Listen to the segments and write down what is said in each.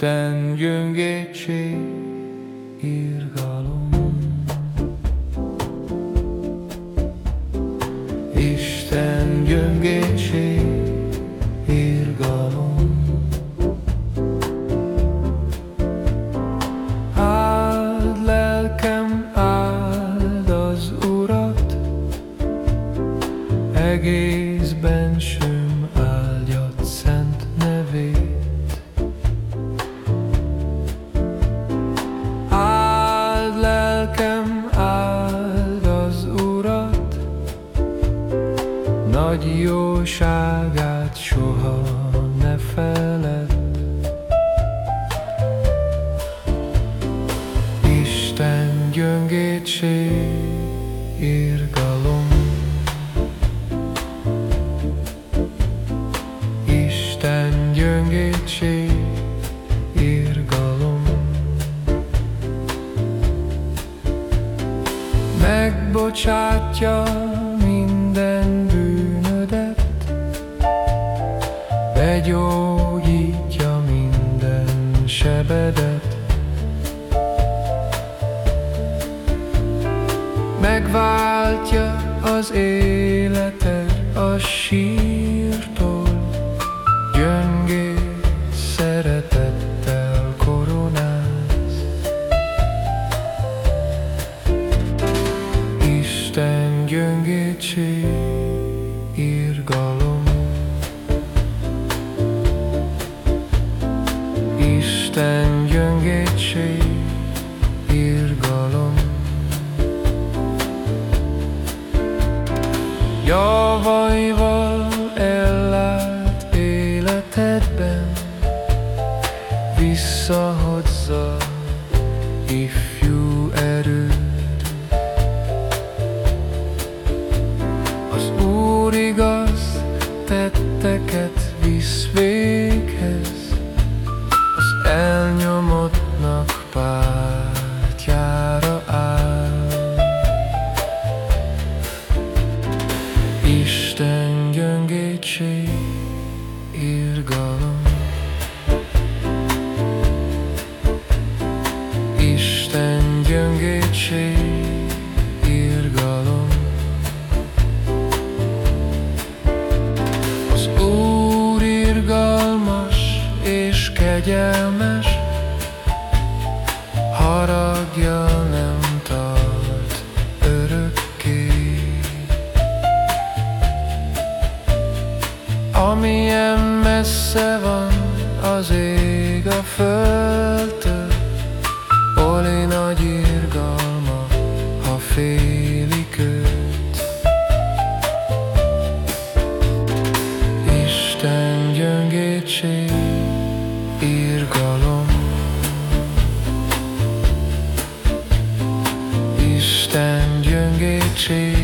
Isten gyöngétség, irgalom. Isten gyöngétség, irgalom. Áld lelkem, áld az Urat, egész jóságát soha ne feledd. Isten gyöngétség, irgalom Isten gyöngétség, irgalom Megbocsátja Megváltja az életed a sírtól. Gyöngéd szeretettel koronálsz. Isten gyöngétség, irgalom. Isten gyöngétség, gyöngétség, irgalom Az Úr irgalmas és kegyelmes Haragja nem tart örökké. Amilyen messze van az ég a föld change.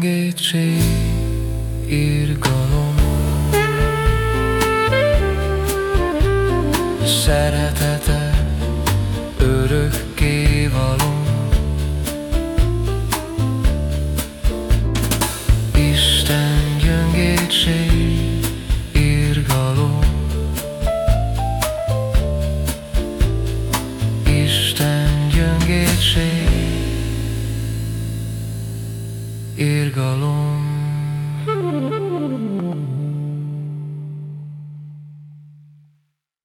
gyengétség, irgalom. Szeretet irgalom.